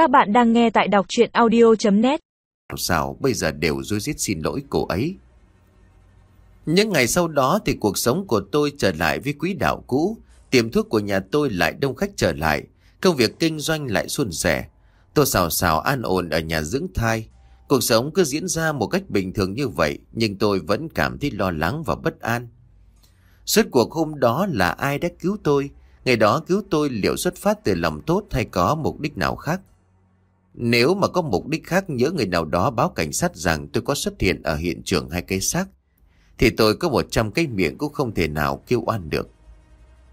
Các bạn đang nghe tại đọc chuyện audio.net Sao bây giờ đều dối rít xin lỗi cô ấy. Những ngày sau đó thì cuộc sống của tôi trở lại với quỹ đạo cũ. Tiệm thuốc của nhà tôi lại đông khách trở lại. Công việc kinh doanh lại suôn sẻ. Tôi xào xào an ổn ở nhà dưỡng thai. Cuộc sống cứ diễn ra một cách bình thường như vậy. Nhưng tôi vẫn cảm thấy lo lắng và bất an. Suốt cuộc hôm đó là ai đã cứu tôi? Ngày đó cứu tôi liệu xuất phát từ lòng tốt hay có mục đích nào khác? Nếu mà có mục đích khác nhớ người nào đó báo cảnh sát rằng tôi có xuất hiện ở hiện trường hai cái xác, thì tôi có một trăm cái miệng cũng không thể nào kêu oan được.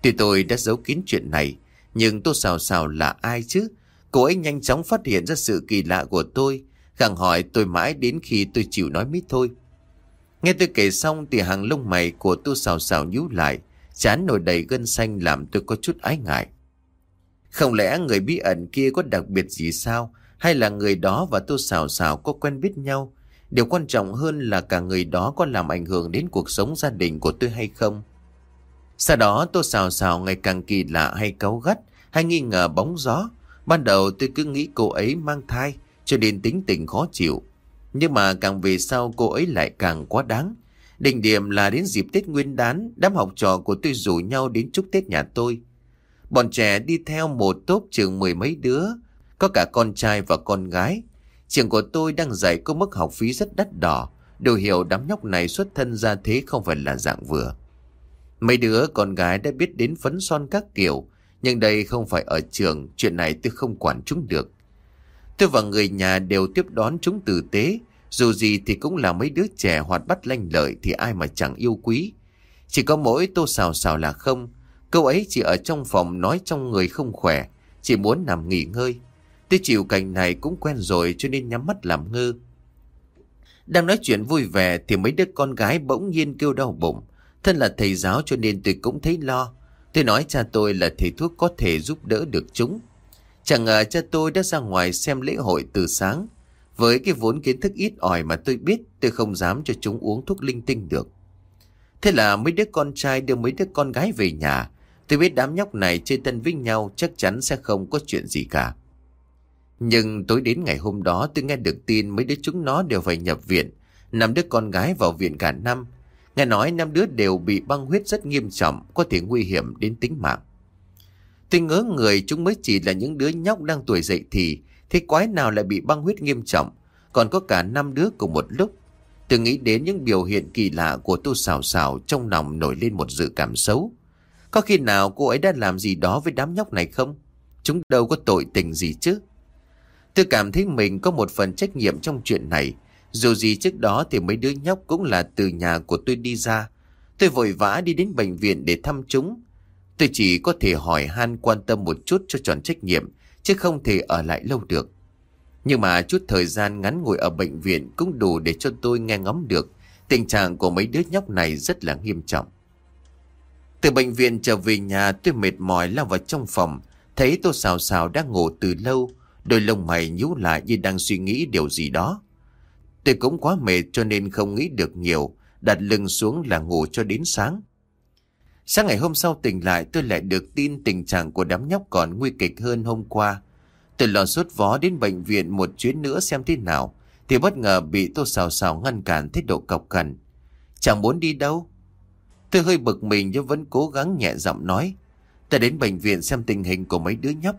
Tuy tôi đã giấu kín chuyện này, nhưng tôi xào xào là ai chứ? Cô ấy nhanh chóng phát hiện ra sự kỳ lạ của tôi, gặng hỏi tôi mãi đến khi tôi chịu nói mít thôi. Nghe tôi kể xong thì hàng lông mày của tôi xào xào nhíu lại, chán nổi đầy gân xanh làm tôi có chút ái ngại. Không lẽ người bí ẩn kia có đặc biệt gì sao? Hay là người đó và tôi xào xào có quen biết nhau? Điều quan trọng hơn là cả người đó có làm ảnh hưởng đến cuộc sống gia đình của tôi hay không? Sau đó tôi xào xào ngày càng kỳ lạ hay cáu gắt hay nghi ngờ bóng gió. Ban đầu tôi cứ nghĩ cô ấy mang thai cho nên tính tình khó chịu. Nhưng mà càng về sau cô ấy lại càng quá đáng. Đỉnh điểm là đến dịp Tết Nguyên đán, đám học trò của tôi rủ nhau đến chúc Tết nhà tôi. Bọn trẻ đi theo một tốp trường mười mấy đứa, có cả con trai và con gái. Trường của tôi đang dạy có mức học phí rất đắt đỏ, đều hiểu đám nhóc này xuất thân ra thế không phải là dạng vừa. Mấy đứa con gái đã biết đến phấn son các kiểu, nhưng đây không phải ở trường, chuyện này tôi không quản chúng được. Tôi và người nhà đều tiếp đón chúng tử tế, dù gì thì cũng là mấy đứa trẻ hoạt bát lanh lợi thì ai mà chẳng yêu quý. Chỉ có mỗi tô xào xào là không, câu ấy chỉ ở trong phòng nói trong người không khỏe, chỉ muốn nằm nghỉ ngơi. Tôi chịu cảnh này cũng quen rồi cho nên nhắm mắt làm ngơ. Đang nói chuyện vui vẻ thì mấy đứa con gái bỗng nhiên kêu đau bụng. Thân là thầy giáo cho nên tôi cũng thấy lo. Tôi nói, cha tôi là thầy thuốc có thể giúp đỡ được chúng. Chẳng ngờ cha tôi đã ra ngoài xem lễ hội từ sáng. Với cái vốn kiến thức ít ỏi mà tôi biết, tôi không dám cho chúng uống thuốc linh tinh được. Thế là mấy đứa con trai đưa mấy đứa con gái về nhà. Tôi biết đám nhóc này chơi tân với nhau chắc chắn sẽ không có chuyện gì cả. Nhưng tối đến ngày hôm đó tôi nghe được tin mấy đứa chúng nó đều phải nhập viện. Năm đứa con gái vào viện cả năm. Nghe nói năm đứa đều bị băng huyết rất nghiêm trọng, có thể nguy hiểm đến tính mạng. Tôi ngớ người chúng mới chỉ là những đứa nhóc đang tuổi dậy thì, thế quái nào lại bị băng huyết nghiêm trọng, còn có cả năm đứa cùng một lúc. Tôi nghĩ đến những biểu hiện kỳ lạ của tu xào xào trong lòng nổi lên một dự cảm xấu. Có khi nào cô ấy đã làm gì đó với đám nhóc này không? Chúng đâu có tội tình gì chứ? Tôi cảm thấy mình có một phần trách nhiệm trong chuyện này. Dù gì trước đó thì mấy đứa nhóc cũng là từ nhà của tôi đi ra. Tôi vội vã đi đến bệnh viện để thăm chúng. Tôi chỉ có thể hỏi han quan tâm một chút cho tròn trách nhiệm, chứ không thể ở lại lâu được. Nhưng mà chút thời gian ngắn ngồi ở bệnh viện cũng đủ để cho tôi nghe ngóng được tình trạng của mấy đứa nhóc này rất là nghiêm trọng. Từ bệnh viện trở về nhà tôi mệt mỏi lao vào trong phòng, thấy tôi xào xào đang ngủ từ lâu, đôi lông mày nhíu lại như đang suy nghĩ điều gì đó. Tôi cũng quá mệt cho nên không nghĩ được nhiều, đặt lưng xuống là ngủ cho đến sáng. Sáng ngày hôm sau tỉnh lại tôi lại được tin tình trạng của đám nhóc còn nguy kịch hơn hôm qua. Tôi lo sốt vó đến bệnh viện một chuyến nữa xem thế nào, thì bất ngờ bị tô xào xào ngăn cản thái độ cọc cằn. Chẳng muốn đi đâu. Tôi hơi bực mình nhưng vẫn cố gắng nhẹ giọng nói. Ta đến bệnh viện xem tình hình của mấy đứa nhóc.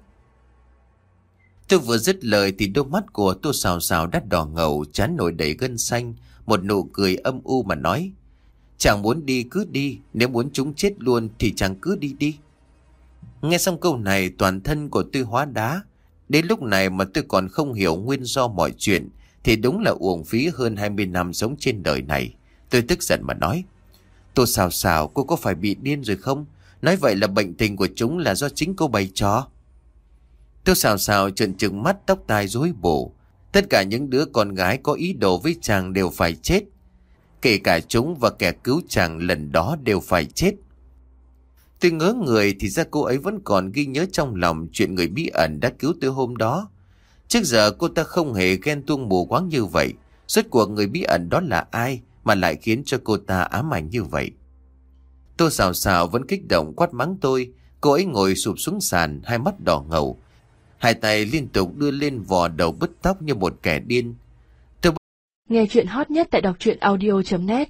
Tôi vừa dứt lời thì đôi mắt của tôi xào xào đắt đỏ ngầu, chán nổi đầy gân xanh, một nụ cười âm u mà nói. Chàng muốn đi cứ đi, nếu muốn chúng chết luôn thì chàng cứ đi đi. Nghe xong câu này toàn thân của tôi hóa đá. Đến lúc này mà tôi còn không hiểu nguyên do mọi chuyện thì đúng là uổng phí hơn 20 năm sống trên đời này. Tôi tức giận mà nói. Tô xào xào cô có phải bị điên rồi không? Nói vậy là bệnh tình của chúng là do chính cô bày trò tôi xào xào trợn trừng mắt tóc tai rối bù. Tất cả những đứa con gái có ý đồ với chàng đều phải chết. Kể cả chúng và kẻ cứu chàng lần đó đều phải chết. Tôi ngớ người thì ra cô ấy vẫn còn ghi nhớ trong lòng chuyện người bí ẩn đã cứu tôi hôm đó. Trước giờ cô ta không hề ghen tuông mù quáng như vậy. Suốt cuộc người bí ẩn đó là ai mà lại khiến cho cô ta ám ảnh như vậy. Tô xào xào vẫn kích động quát mắng tôi. Cô ấy ngồi sụp xuống sàn, hai mắt đỏ ngầu. Hai tay liên tục đưa lên vò đầu bứt tóc như một kẻ điên. Tôi... Nghe chuyện hot nhất tại đọc truyện audio.net